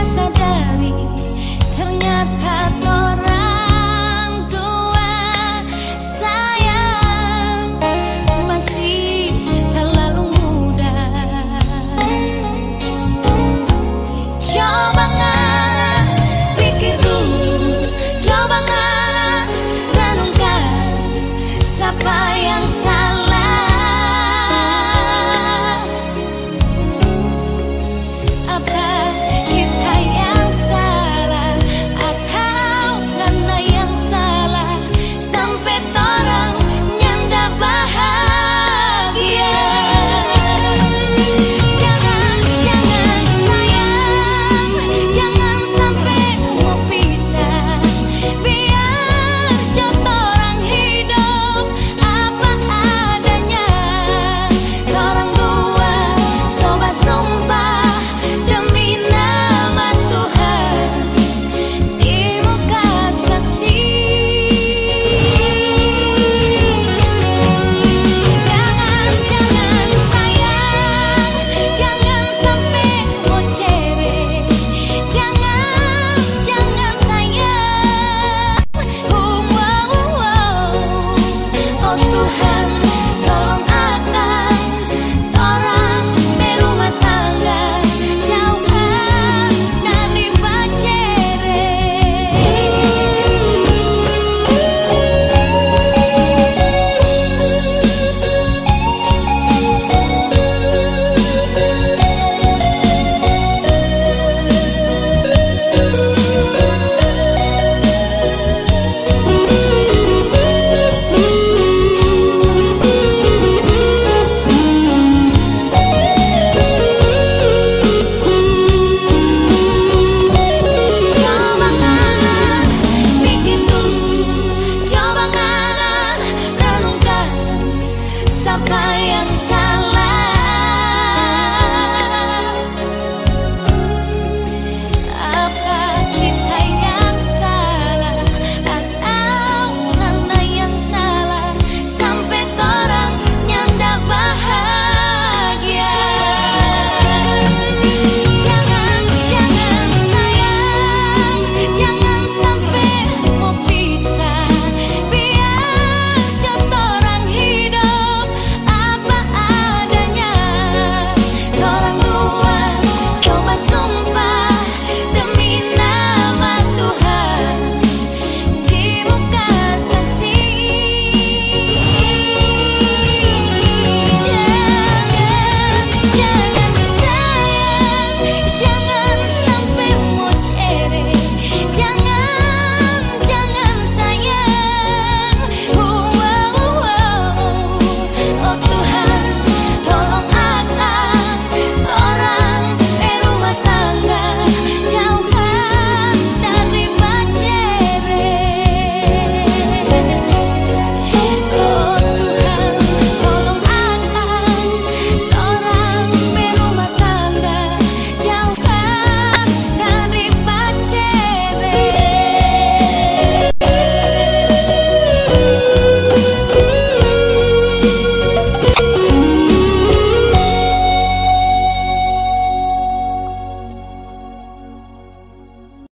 sadari ternyata orang I am